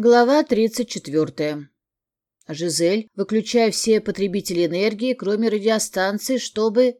Глава 34. Жизель, выключая все потребители энергии, кроме радиостанции, чтобы...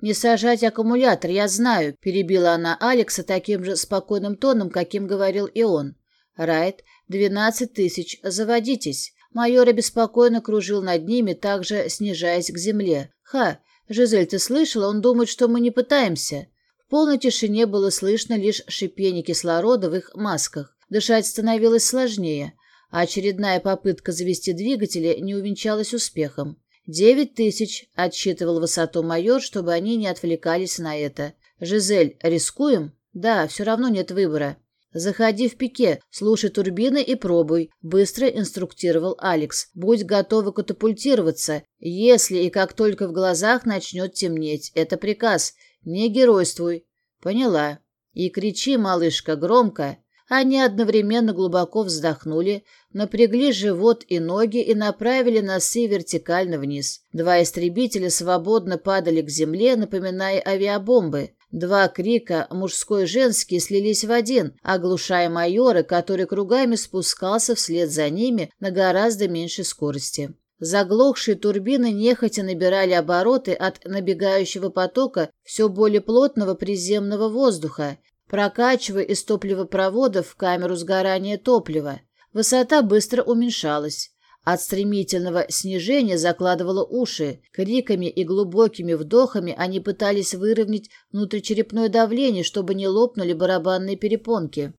«Не сажать аккумулятор, я знаю», — перебила она Алекса таким же спокойным тоном, каким говорил и он. «Райт, двенадцать тысяч, заводитесь». Майор обеспокоенно кружил над ними, также снижаясь к земле. «Ха, Жизель, ты слышала? Он думает, что мы не пытаемся». В полной тишине было слышно лишь шипение кислорода в их масках. Дышать становилось сложнее, а очередная попытка завести двигатели не увенчалась успехом. «Девять тысяч», — отсчитывал высоту майор, чтобы они не отвлекались на это. «Жизель, рискуем?» «Да, все равно нет выбора». «Заходи в пике, слушай турбины и пробуй», — быстро инструктировал Алекс. «Будь готова катапультироваться, если и как только в глазах начнет темнеть. Это приказ. Не геройствуй». «Поняла». «И кричи, малышка, громко». Они одновременно глубоко вздохнули, напрягли живот и ноги и направили носы вертикально вниз. Два истребителя свободно падали к земле, напоминая авиабомбы. Два крика, мужской и женский, слились в один, оглушая майора, который кругами спускался вслед за ними на гораздо меньшей скорости. Заглохшие турбины нехотя набирали обороты от набегающего потока все более плотного приземного воздуха, Прокачивая из топливопроводов в камеру сгорания топлива, высота быстро уменьшалась. От стремительного снижения закладывало уши. Криками и глубокими вдохами они пытались выровнять внутричерепное давление, чтобы не лопнули барабанные перепонки.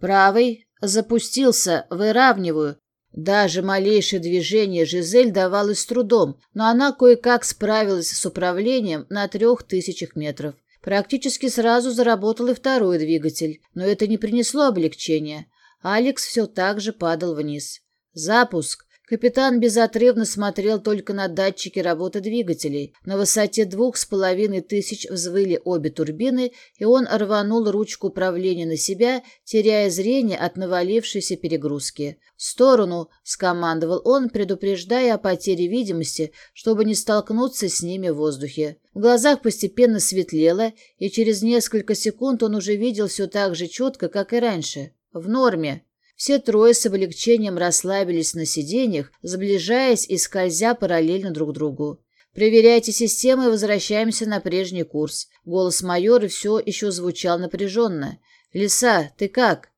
Правый запустился, выравниваю. Даже малейшее движение Жизель давалось с трудом, но она кое-как справилась с управлением на трех тысячах метров. Практически сразу заработал и второй двигатель, но это не принесло облегчения. Алекс все так же падал вниз. Запуск. Капитан безотрывно смотрел только на датчики работы двигателей. На высоте двух с половиной тысяч взвыли обе турбины, и он рванул ручку управления на себя, теряя зрение от навалившейся перегрузки. «В сторону!» — скомандовал он, предупреждая о потере видимости, чтобы не столкнуться с ними в воздухе. В глазах постепенно светлело, и через несколько секунд он уже видел все так же четко, как и раньше. «В норме!» Все трое с облегчением расслабились на сиденьях, сближаясь и скользя параллельно друг другу. «Проверяйте систему и возвращаемся на прежний курс». Голос майора все еще звучал напряженно. «Лиса, ты как?»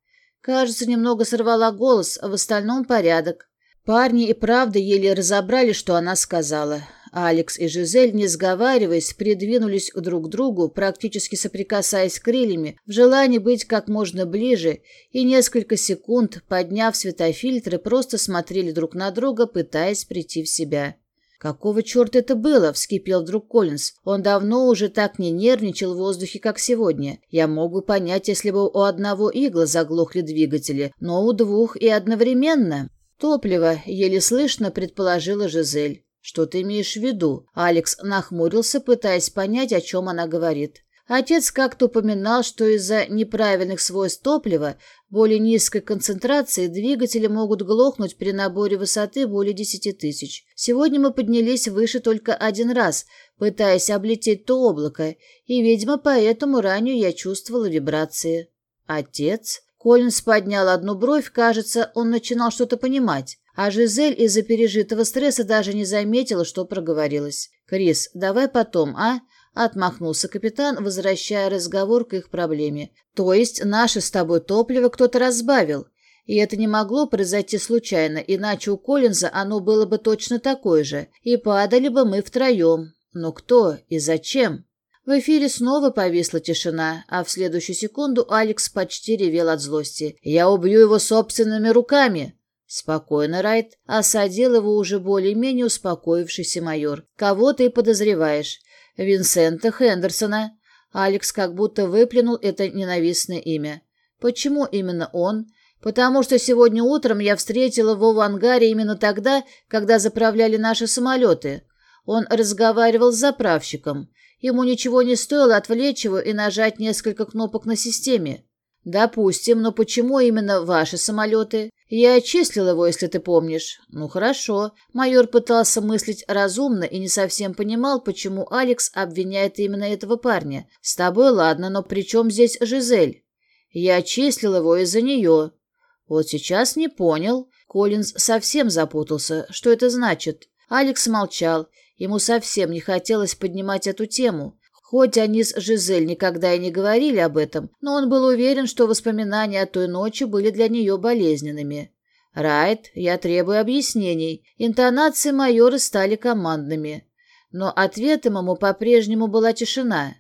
Кажется, немного сорвала голос, а в остальном порядок. Парни и правда еле разобрали, что она сказала. Алекс и Жизель, не сговариваясь, придвинулись друг к другу, практически соприкасаясь крыльями, в желании быть как можно ближе, и несколько секунд, подняв светофильтры, просто смотрели друг на друга, пытаясь прийти в себя. «Какого черта это было?» – вскипел вдруг Коллинз. «Он давно уже так не нервничал в воздухе, как сегодня. Я могу понять, если бы у одного игла заглохли двигатели, но у двух и одновременно». «Топливо», – еле слышно предположила Жизель. «Что ты имеешь в виду?» Алекс нахмурился, пытаясь понять, о чем она говорит. Отец как-то упоминал, что из-за неправильных свойств топлива, более низкой концентрации, двигатели могут глохнуть при наборе высоты более 10 тысяч. Сегодня мы поднялись выше только один раз, пытаясь облететь то облако, и, видимо, поэтому ранее я чувствовала вибрации. Отец? Коллинс поднял одну бровь, кажется, он начинал что-то понимать. А Жизель из-за пережитого стресса даже не заметила, что проговорилась. «Крис, давай потом, а?» Отмахнулся капитан, возвращая разговор к их проблеме. «То есть наше с тобой топливо кто-то разбавил?» И это не могло произойти случайно, иначе у Коллинза оно было бы точно такое же. И падали бы мы втроем. Но кто и зачем? В эфире снова повисла тишина, а в следующую секунду Алекс почти ревел от злости. «Я убью его собственными руками!» Спокойно, Райт, а осадил его уже более-менее успокоившийся майор. Кого ты подозреваешь? Винсента Хендерсона. Алекс как будто выплюнул это ненавистное имя. Почему именно он? Потому что сегодня утром я встретила его в ангаре именно тогда, когда заправляли наши самолеты. Он разговаривал с заправщиком. Ему ничего не стоило отвлечь его и нажать несколько кнопок на системе. Допустим, но почему именно ваши самолеты? «Я отчислил его, если ты помнишь». «Ну хорошо». Майор пытался мыслить разумно и не совсем понимал, почему Алекс обвиняет именно этого парня. «С тобой ладно, но при чем здесь Жизель?» «Я отчислил его из-за нее». «Вот сейчас не понял». Коллинз совсем запутался. Что это значит? Алекс молчал. Ему совсем не хотелось поднимать эту тему. Хоть они с Жизель никогда и не говорили об этом, но он был уверен, что воспоминания о той ночи были для нее болезненными. «Райт, я требую объяснений. Интонации майора стали командными». Но ответом ему по-прежнему была тишина.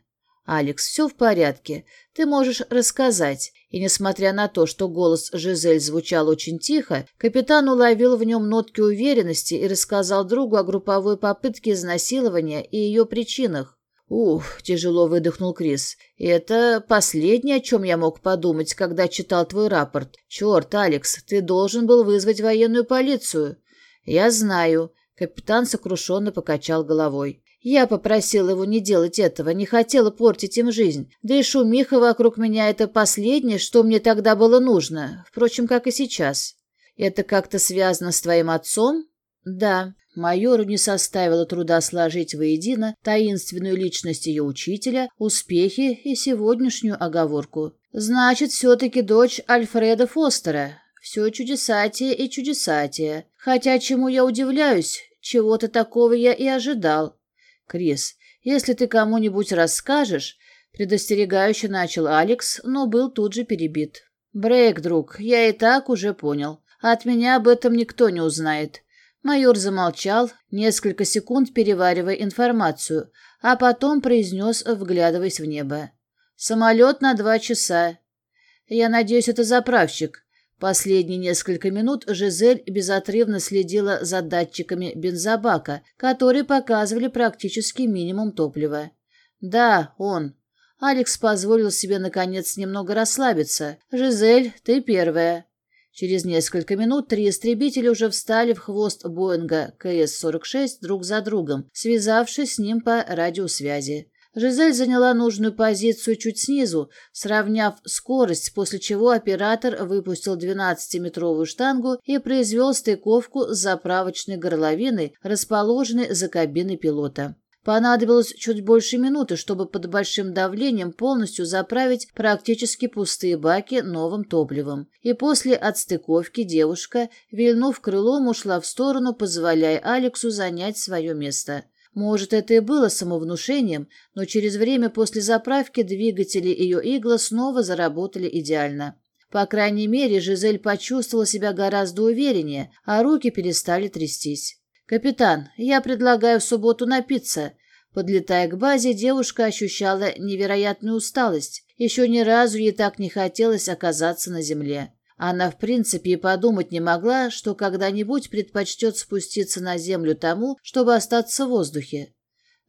«Алекс, все в порядке. Ты можешь рассказать». И несмотря на то, что голос Жизель звучал очень тихо, капитан уловил в нем нотки уверенности и рассказал другу о групповой попытке изнасилования и ее причинах. Ух, тяжело выдохнул Крис. Это последнее, о чем я мог подумать, когда читал твой рапорт. Черт, Алекс, ты должен был вызвать военную полицию. Я знаю. Капитан сокрушенно покачал головой. Я попросил его не делать этого, не хотела портить им жизнь. Да и шумиха вокруг меня — это последнее, что мне тогда было нужно. Впрочем, как и сейчас. Это как-то связано с твоим отцом? Да, майору не составило труда сложить воедино таинственную личность ее учителя, успехи и сегодняшнюю оговорку. Значит, все-таки дочь Альфреда Фостера. Все чудесатие и чудесатие. Хотя чему я удивляюсь, чего-то такого я и ожидал. Крис, если ты кому-нибудь расскажешь, предостерегающе начал Алекс, но был тут же перебит. Брейк, друг, я и так уже понял. От меня об этом никто не узнает. Майор замолчал несколько секунд, переваривая информацию, а потом произнес, вглядываясь в небо. «Самолет на два часа. Я надеюсь, это заправщик». Последние несколько минут Жизель безотрывно следила за датчиками бензобака, которые показывали практически минимум топлива. «Да, он». Алекс позволил себе, наконец, немного расслабиться. «Жизель, ты первая». Через несколько минут три истребителя уже встали в хвост Боинга КС-46 друг за другом, связавшись с ним по радиосвязи. Жизель заняла нужную позицию чуть снизу, сравняв скорость, после чего оператор выпустил 12-метровую штангу и произвел стыковку с заправочной горловиной, расположенной за кабиной пилота. Понадобилось чуть больше минуты, чтобы под большим давлением полностью заправить практически пустые баки новым топливом. И после отстыковки девушка, вильнув крылом, ушла в сторону, позволяя Алексу занять свое место. Может, это и было самовнушением, но через время после заправки двигатели ее игла снова заработали идеально. По крайней мере, Жизель почувствовала себя гораздо увереннее, а руки перестали трястись. «Капитан, я предлагаю в субботу напиться», — подлетая к базе, девушка ощущала невероятную усталость. Еще ни разу ей так не хотелось оказаться на земле. Она в принципе и подумать не могла, что когда-нибудь предпочтет спуститься на землю тому, чтобы остаться в воздухе.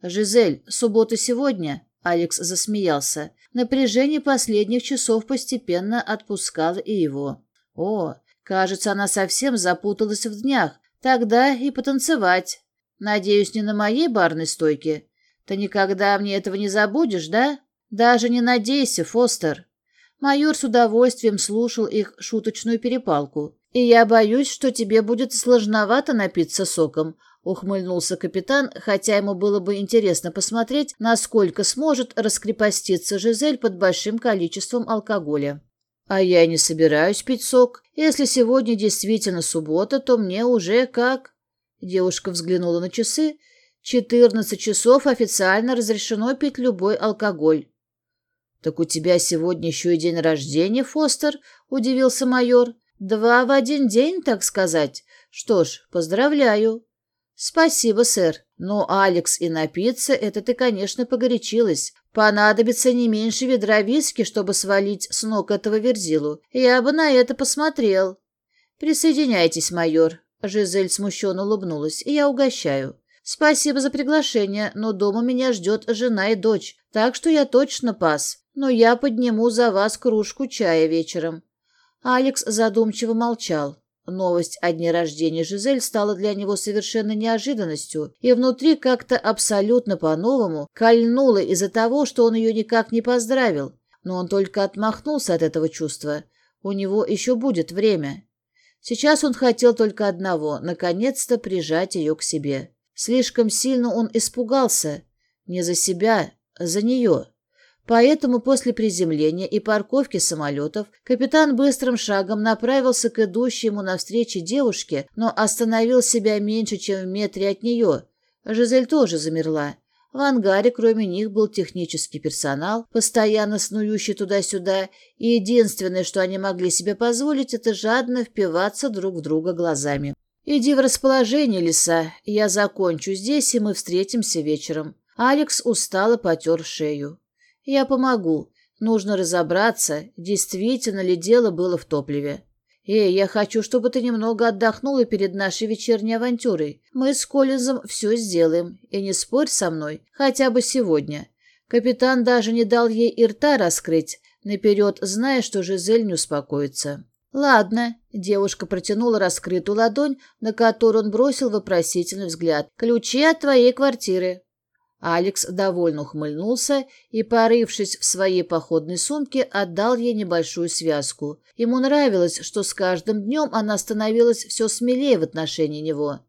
«Жизель, суббота сегодня?» — Алекс засмеялся. Напряжение последних часов постепенно отпускало и его. «О, кажется, она совсем запуталась в днях, Тогда и потанцевать. Надеюсь, не на моей барной стойке. Ты никогда мне этого не забудешь, да? Даже не надейся, Фостер. Майор с удовольствием слушал их шуточную перепалку. «И я боюсь, что тебе будет сложновато напиться соком», — ухмыльнулся капитан, хотя ему было бы интересно посмотреть, насколько сможет раскрепоститься Жизель под большим количеством алкоголя. А я не собираюсь пить сок. Если сегодня действительно суббота, то мне уже как...» Девушка взглянула на часы. «Четырнадцать часов официально разрешено пить любой алкоголь». «Так у тебя сегодня еще и день рождения, Фостер?» – удивился майор. «Два в один день, так сказать. Что ж, поздравляю». «Спасибо, сэр. Но, Алекс, и напиться — это ты, конечно, погорячилась. Понадобится не меньше ведра виски, чтобы свалить с ног этого верзилу. Я бы на это посмотрел». «Присоединяйтесь, майор». Жизель смущенно улыбнулась. и «Я угощаю». «Спасибо за приглашение, но дома меня ждет жена и дочь, так что я точно пас. Но я подниму за вас кружку чая вечером». Алекс задумчиво молчал. Новость о дне рождения Жизель стала для него совершенно неожиданностью и внутри как-то абсолютно по-новому кольнула из-за того, что он ее никак не поздравил. Но он только отмахнулся от этого чувства. У него еще будет время. Сейчас он хотел только одного – наконец-то прижать ее к себе. Слишком сильно он испугался. Не за себя, за нее. Поэтому после приземления и парковки самолетов капитан быстрым шагом направился к идущей ему навстречу девушке, но остановил себя меньше, чем в метре от нее. Жизель тоже замерла. В ангаре кроме них был технический персонал, постоянно снующий туда-сюда, и единственное, что они могли себе позволить, это жадно впиваться друг в друга глазами. «Иди в расположение, лиса. Я закончу здесь, и мы встретимся вечером». Алекс устало потер шею. Я помогу. Нужно разобраться, действительно ли дело было в топливе. Эй, я хочу, чтобы ты немного отдохнула перед нашей вечерней авантюрой. Мы с Коллинзом все сделаем, и не спорь со мной, хотя бы сегодня. Капитан даже не дал ей и рта раскрыть, наперед зная, что Жизель не успокоится. «Ладно», — девушка протянула раскрытую ладонь, на которую он бросил вопросительный взгляд. «Ключи от твоей квартиры». Алекс довольно ухмыльнулся и, порывшись в своей походной сумке, отдал ей небольшую связку. Ему нравилось, что с каждым днем она становилась все смелее в отношении него.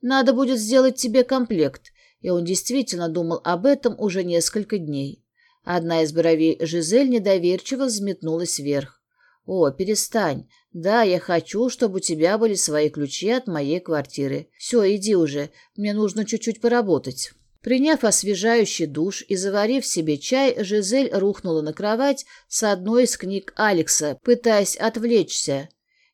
«Надо будет сделать тебе комплект», и он действительно думал об этом уже несколько дней. Одна из бровей Жизель недоверчиво взметнулась вверх. «О, перестань. Да, я хочу, чтобы у тебя были свои ключи от моей квартиры. Все, иди уже, мне нужно чуть-чуть поработать». Приняв освежающий душ и заварив себе чай, Жизель рухнула на кровать с одной из книг Алекса, пытаясь отвлечься.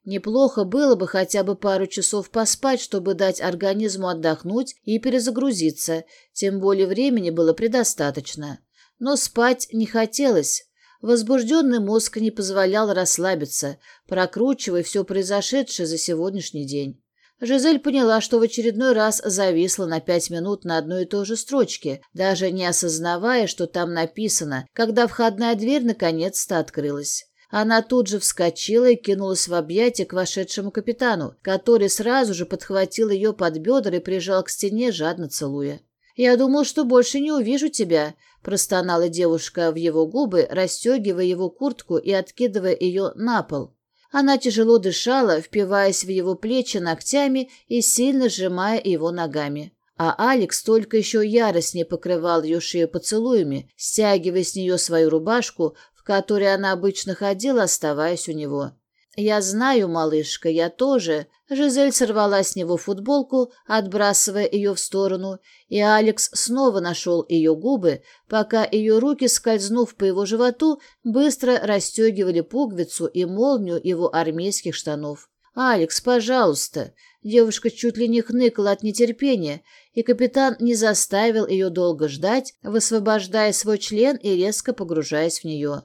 Неплохо было бы хотя бы пару часов поспать, чтобы дать организму отдохнуть и перезагрузиться, тем более времени было предостаточно. Но спать не хотелось. Возбужденный мозг не позволял расслабиться, прокручивая все произошедшее за сегодняшний день. Жизель поняла, что в очередной раз зависла на пять минут на одной и той же строчке, даже не осознавая, что там написано, когда входная дверь наконец-то открылась. Она тут же вскочила и кинулась в объятия к вошедшему капитану, который сразу же подхватил ее под бедра и прижал к стене, жадно целуя. «Я думал, что больше не увижу тебя», – простонала девушка в его губы, расстегивая его куртку и откидывая ее на пол. Она тяжело дышала, впиваясь в его плечи ногтями и сильно сжимая его ногами. А Алекс только еще яростнее покрывал ее шею поцелуями, стягивая с нее свою рубашку, в которой она обычно ходила, оставаясь у него. Я знаю, малышка, я тоже. Жизель сорвала с него футболку, отбрасывая ее в сторону, и Алекс снова нашел ее губы, пока ее руки, скользнув по его животу, быстро расстегивали пуговицу и молнию его армейских штанов. «Алекс, пожалуйста!» Девушка чуть ли не хныкала от нетерпения, и капитан не заставил ее долго ждать, высвобождая свой член и резко погружаясь в нее.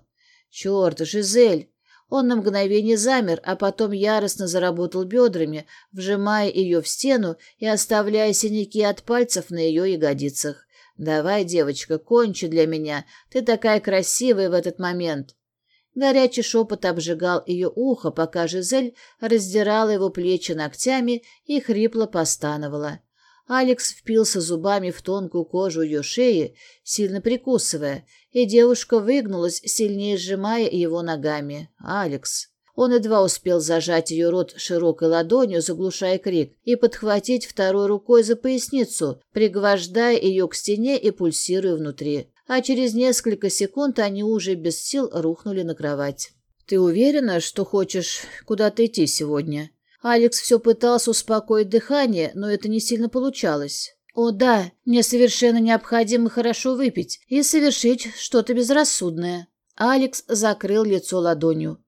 «Черт, Жизель!» Он на мгновение замер, а потом яростно заработал бедрами, вжимая ее в стену и оставляя синяки от пальцев на ее ягодицах. «Давай, девочка, кончи для меня. Ты такая красивая в этот момент». Горячий шепот обжигал ее ухо, пока Жизель раздирала его плечи ногтями и хрипло постановала. Алекс впился зубами в тонкую кожу ее шеи, сильно прикусывая, и девушка выгнулась, сильнее сжимая его ногами. «Алекс!» Он едва успел зажать ее рот широкой ладонью, заглушая крик, и подхватить второй рукой за поясницу, пригвождая ее к стене и пульсируя внутри. А через несколько секунд они уже без сил рухнули на кровать. «Ты уверена, что хочешь куда-то идти сегодня?» Алекс все пытался успокоить дыхание, но это не сильно получалось. «О да, мне совершенно необходимо хорошо выпить и совершить что-то безрассудное». Алекс закрыл лицо ладонью.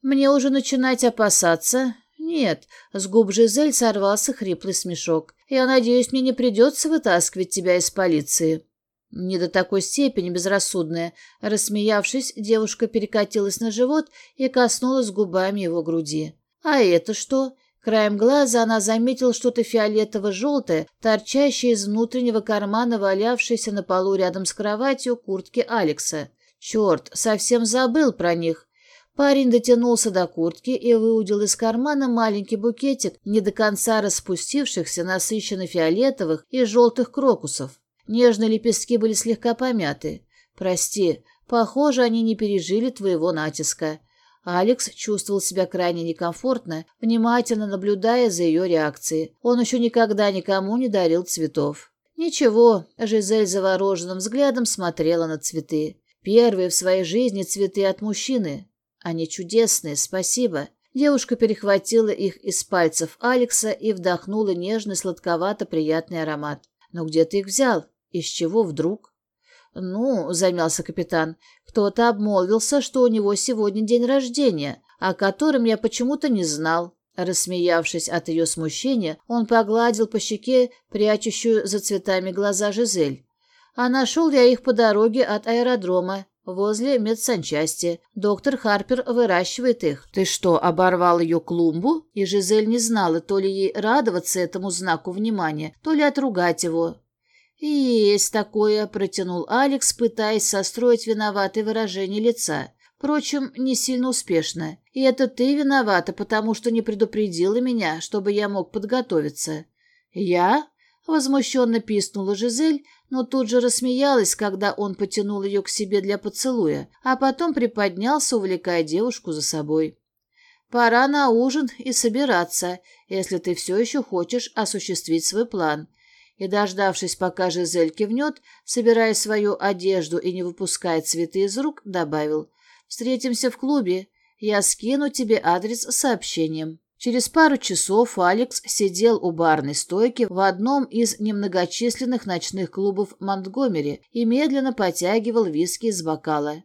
«Мне уже начинать опасаться?» «Нет», — с губ Жизель сорвался хриплый смешок. «Я надеюсь, мне не придется вытаскивать тебя из полиции». Не до такой степени безрассудная. Рассмеявшись, девушка перекатилась на живот и коснулась губами его груди. А это что? Краем глаза она заметила что-то фиолетово-желтое, торчащее из внутреннего кармана, валявшееся на полу рядом с кроватью куртки Алекса. Черт, совсем забыл про них. Парень дотянулся до куртки и выудил из кармана маленький букетик не до конца распустившихся насыщенно фиолетовых и желтых крокусов. Нежные лепестки были слегка помяты. «Прости, похоже, они не пережили твоего натиска». Алекс чувствовал себя крайне некомфортно, внимательно наблюдая за ее реакцией. Он еще никогда никому не дарил цветов. Ничего, Жизель завороженным взглядом смотрела на цветы. Первые в своей жизни цветы от мужчины. Они чудесные, спасибо. Девушка перехватила их из пальцев Алекса и вдохнула нежный, сладковато-приятный аромат. Но где ты их взял? Из чего вдруг? «Ну, — замялся капитан, — кто-то обмолвился, что у него сегодня день рождения, а о котором я почему-то не знал». Рассмеявшись от ее смущения, он погладил по щеке прячущую за цветами глаза Жизель. «А нашел я их по дороге от аэродрома, возле медсанчасти. Доктор Харпер выращивает их. Ты что, оборвал ее клумбу? И Жизель не знала, то ли ей радоваться этому знаку внимания, то ли отругать его. «Есть такое», — протянул Алекс, пытаясь состроить виноватое выражение лица. Впрочем, не сильно успешно. И это ты виновата, потому что не предупредила меня, чтобы я мог подготовиться. Я? Возмущенно пискнула Жизель, но тут же рассмеялась, когда он потянул ее к себе для поцелуя, а потом приподнялся, увлекая девушку за собой. «Пора на ужин и собираться, если ты все еще хочешь осуществить свой план», и, дождавшись, пока Жизель кивнет, собирая свою одежду и не выпуская цветы из рук, добавил «Встретимся в клубе. Я скину тебе адрес с сообщением». Через пару часов Алекс сидел у барной стойки в одном из немногочисленных ночных клубов Монтгомери и медленно потягивал виски из бокала.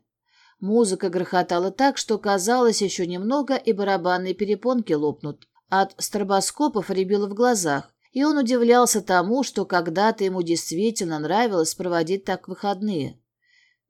Музыка грохотала так, что казалось еще немного, и барабанные перепонки лопнут. От стробоскопов рябило в глазах, и он удивлялся тому, что когда-то ему действительно нравилось проводить так выходные.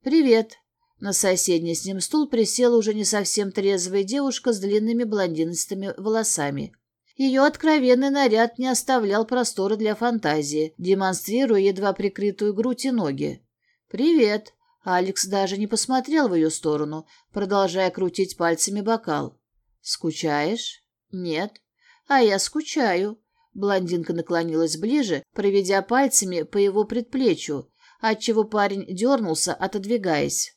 «Привет!» На соседний с ним стул присела уже не совсем трезвая девушка с длинными блондинистыми волосами. Ее откровенный наряд не оставлял простора для фантазии, демонстрируя едва прикрытую грудь и ноги. «Привет!» Алекс даже не посмотрел в ее сторону, продолжая крутить пальцами бокал. «Скучаешь?» «Нет». «А я скучаю», Блондинка наклонилась ближе, проведя пальцами по его предплечью, отчего парень дернулся, отодвигаясь.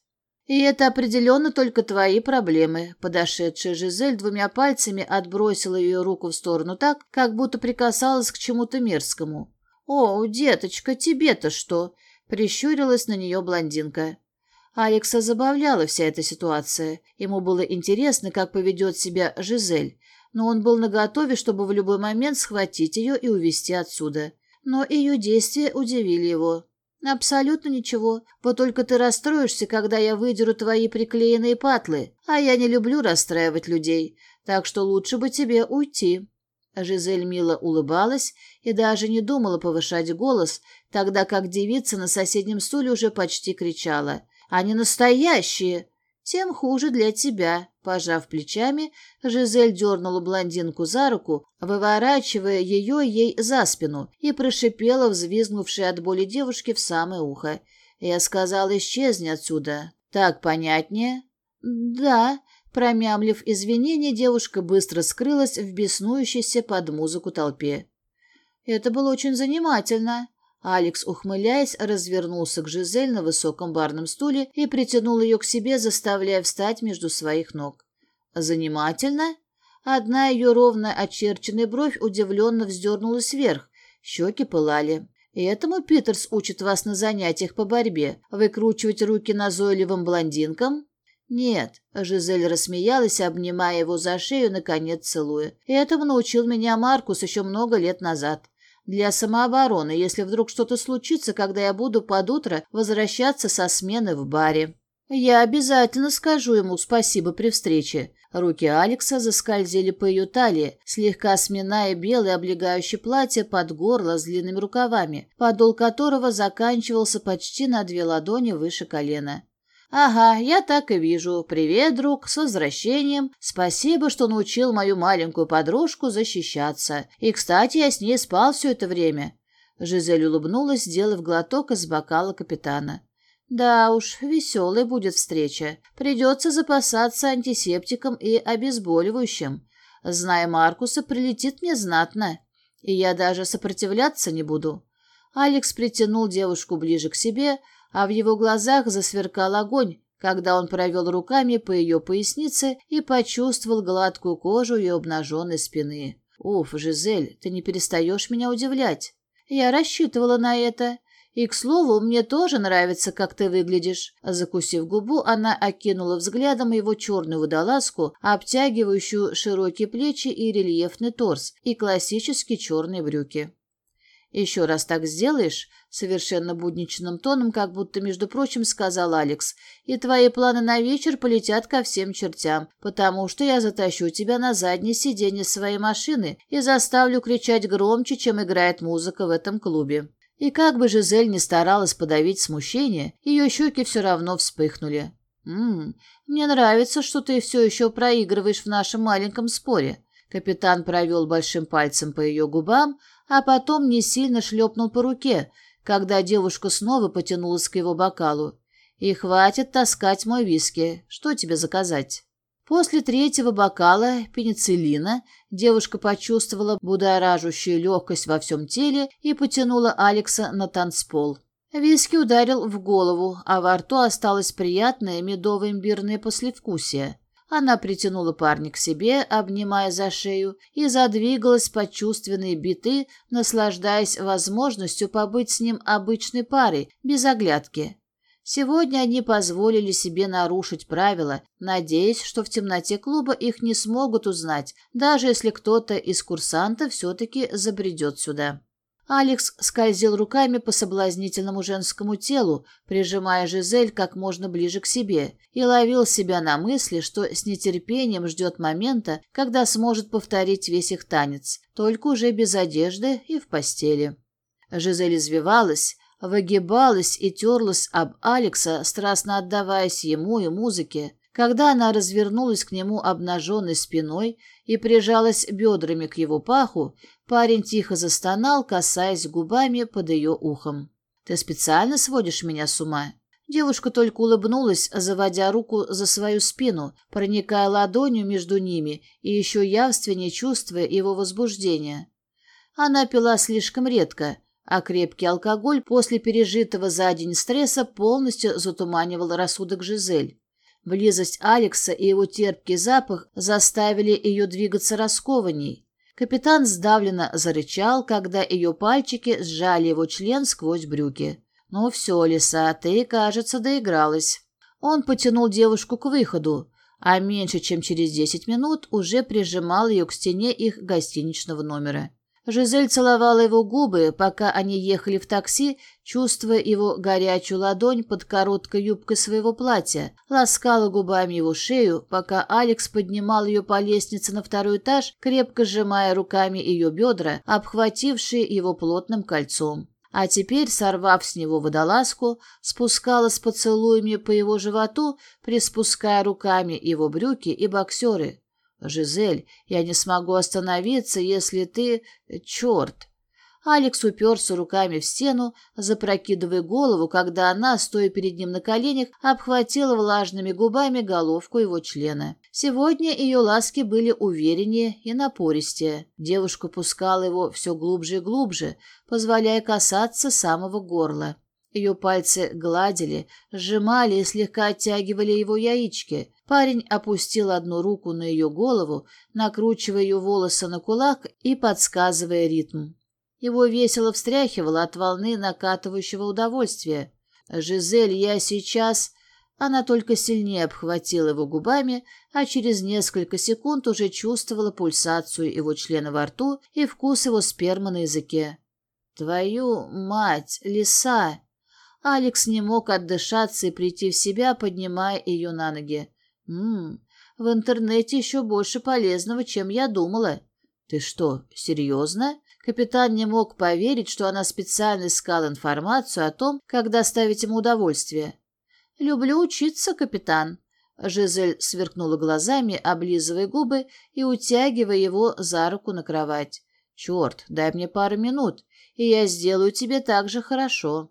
«И это определенно только твои проблемы», — подошедшая Жизель двумя пальцами отбросила ее руку в сторону так, как будто прикасалась к чему-то мерзкому. «О, деточка, тебе-то что?» — прищурилась на нее блондинка. Алекса забавляла вся эта ситуация. Ему было интересно, как поведет себя Жизель, но он был наготове, чтобы в любой момент схватить ее и увести отсюда. Но ее действия удивили его. «Абсолютно ничего. Вот только ты расстроишься, когда я выдеру твои приклеенные патлы, а я не люблю расстраивать людей, так что лучше бы тебе уйти». Жизель мило улыбалась и даже не думала повышать голос, тогда как девица на соседнем стуле уже почти кричала. «Они настоящие! тем хуже для тебя», – пожав плечами, Жизель дернула блондинку за руку, выворачивая ее ей за спину, и прошипела взвизгнувшей от боли девушке в самое ухо. «Я сказал, исчезни отсюда. Так понятнее?» «Да», – промямлив извинения, девушка быстро скрылась в беснующейся под музыку толпе. «Это было очень занимательно», Алекс, ухмыляясь, развернулся к Жизель на высоком барном стуле и притянул ее к себе, заставляя встать между своих ног. «Занимательно?» Одна ее ровно очерченная бровь удивленно вздернулась вверх, щеки пылали. И «Этому Питерс учит вас на занятиях по борьбе, выкручивать руки назойливым блондинкам?» «Нет», — Жизель рассмеялась, обнимая его за шею, наконец целуя. «Этому научил меня Маркус еще много лет назад. Для самообороны, если вдруг что-то случится, когда я буду под утро возвращаться со смены в баре. Я обязательно скажу ему спасибо при встрече. Руки Алекса заскользили по ее талии, слегка сминая белое облегающее платье под горло с длинными рукавами, подол которого заканчивался почти на две ладони выше колена. Ага, я так и вижу. Привет, друг, с возвращением. Спасибо, что научил мою маленькую подружку защищаться. И, кстати, я с ней спал все это время. Жизель улыбнулась, сделав глоток из бокала капитана. Да уж, веселой будет встреча. Придется запасаться антисептиком и обезболивающим. Зная Маркуса, прилетит мне знатно. И я даже сопротивляться не буду. Алекс притянул девушку ближе к себе, а в его глазах засверкал огонь, когда он провел руками по ее пояснице и почувствовал гладкую кожу ее обнаженной спины. «Уф, Жизель, ты не перестаешь меня удивлять. Я рассчитывала на это. И, к слову, мне тоже нравится, как ты выглядишь». Закусив губу, она окинула взглядом его черную водолазку, обтягивающую широкие плечи и рельефный торс, и классические черные брюки. «Еще раз так сделаешь», — совершенно будничным тоном, как будто, между прочим, сказал Алекс, «и твои планы на вечер полетят ко всем чертям, потому что я затащу тебя на заднее сиденье своей машины и заставлю кричать громче, чем играет музыка в этом клубе». И как бы Жизель не старалась подавить смущение, ее щеки все равно вспыхнули. «Ммм, мне нравится, что ты все еще проигрываешь в нашем маленьком споре». Капитан провел большим пальцем по ее губам, а потом не сильно шлепнул по руке, когда девушка снова потянулась к его бокалу. «И хватит таскать мой виски. Что тебе заказать?» После третьего бокала пенициллина девушка почувствовала будоражущую легкость во всем теле и потянула Алекса на танцпол. Виски ударил в голову, а во рту осталось приятное медово-имбирное послевкусие. Она притянула парня к себе, обнимая за шею, и задвигалась по чувственной биты, наслаждаясь возможностью побыть с ним обычной парой, без оглядки. Сегодня они позволили себе нарушить правила, надеясь, что в темноте клуба их не смогут узнать, даже если кто-то из курсантов все-таки забредет сюда. Алекс скользил руками по соблазнительному женскому телу, прижимая Жизель как можно ближе к себе, и ловил себя на мысли, что с нетерпением ждет момента, когда сможет повторить весь их танец, только уже без одежды и в постели. Жизель извивалась, выгибалась и терлась об Алекса, страстно отдаваясь ему и музыке, когда она развернулась к нему обнаженной спиной и прижалась бедрами к его паху, парень тихо застонал, касаясь губами под ее ухом. «Ты специально сводишь меня с ума?» Девушка только улыбнулась, заводя руку за свою спину, проникая ладонью между ними и еще явственнее чувствуя его возбуждение. Она пила слишком редко, а крепкий алкоголь после пережитого за день стресса полностью затуманивал рассудок Жизель. Близость Алекса и его терпкий запах заставили ее двигаться раскованней. Капитан сдавленно зарычал, когда ее пальчики сжали его член сквозь брюки. «Ну все, лиса, ты, кажется, доигралась». Он потянул девушку к выходу, а меньше чем через 10 минут уже прижимал ее к стене их гостиничного номера. Жизель целовала его губы, пока они ехали в такси Чувствуя его горячую ладонь под короткой юбкой своего платья, ласкала губами его шею, пока Алекс поднимал ее по лестнице на второй этаж, крепко сжимая руками ее бедра, обхватившие его плотным кольцом. А теперь, сорвав с него водолазку, спускала с поцелуями по его животу, приспуская руками его брюки и боксеры. «Жизель, я не смогу остановиться, если ты... Черт!» Алекс уперся руками в стену, запрокидывая голову, когда она, стоя перед ним на коленях, обхватила влажными губами головку его члена. Сегодня ее ласки были увереннее и напористее. Девушка пускала его все глубже и глубже, позволяя касаться самого горла. Ее пальцы гладили, сжимали и слегка оттягивали его яички. Парень опустил одну руку на ее голову, накручивая ее волосы на кулак и подсказывая ритм. Его весело встряхивало от волны накатывающего удовольствия. «Жизель, я сейчас...» Она только сильнее обхватила его губами, а через несколько секунд уже чувствовала пульсацию его члена во рту и вкус его спермы на языке. «Твою мать, лиса!» Алекс не мог отдышаться и прийти в себя, поднимая ее на ноги. «Ммм, в интернете еще больше полезного, чем я думала». «Ты что, серьезно?» Капитан не мог поверить, что она специально искала информацию о том, как доставить ему удовольствие. «Люблю учиться, капитан», Жизель сверкнула глазами, облизывая губы и утягивая его за руку на кровать. «Черт, дай мне пару минут, и я сделаю тебе так же хорошо».